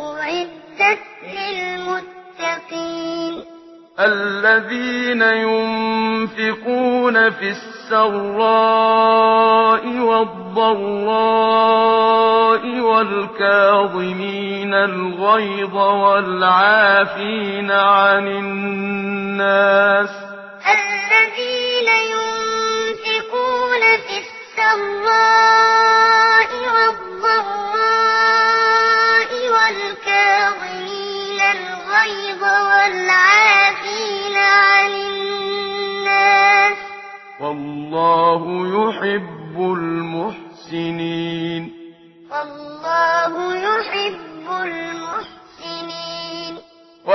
أعدت للمتقين الذين ينفقون في السراء والضراء والكاظمين الغيظ والعافين عن الناس الذين ينفقون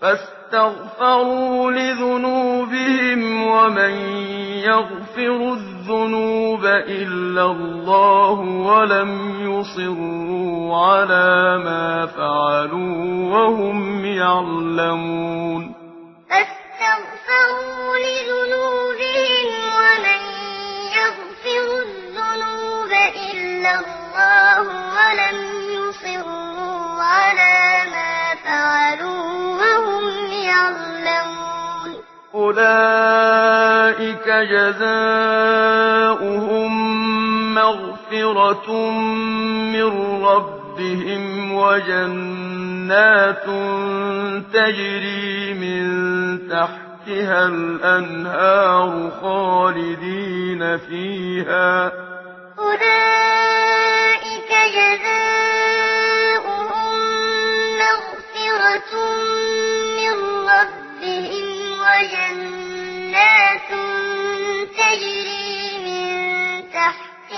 فاستغفروا لذنوبهم ومن يغفر الذنوب إلا الله ولم يصروا على ما فعلوا وهم يعلمون. فاستغفروا لذنوبهم يعلمون. أولئك جزاؤهم مغفرة من ربهم وجنات تجري من تحتها الأنهار خالدين فيها.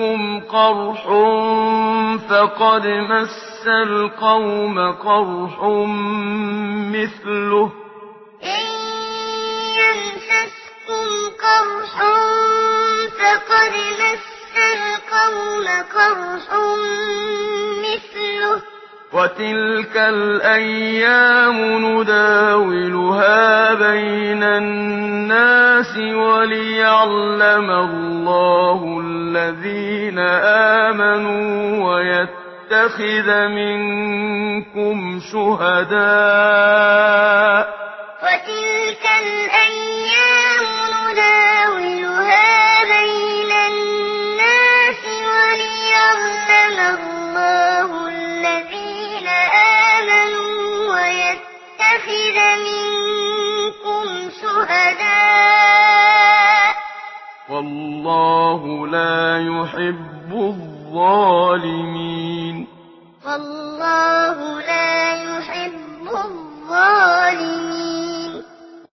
يَمَسَّكُمْ قَرْحٌ فَقَدْ مَسَّ الْقَوْمَ قَرْحٌ مِثْلُهُ إِن يَمْسَسْكُمْ قَرْحٌ فَقَدْ مَسَّ الْقَوْمَ قَرْحٌ مِثْلُهُ وتلك الأيام نداولها بين الناس وليعلم الله الذين آمنوا ويتخذ منكم شهداء يتخذ منكم شهداء. والله لا يحب الظالمين. والله لا يحب الظالمين.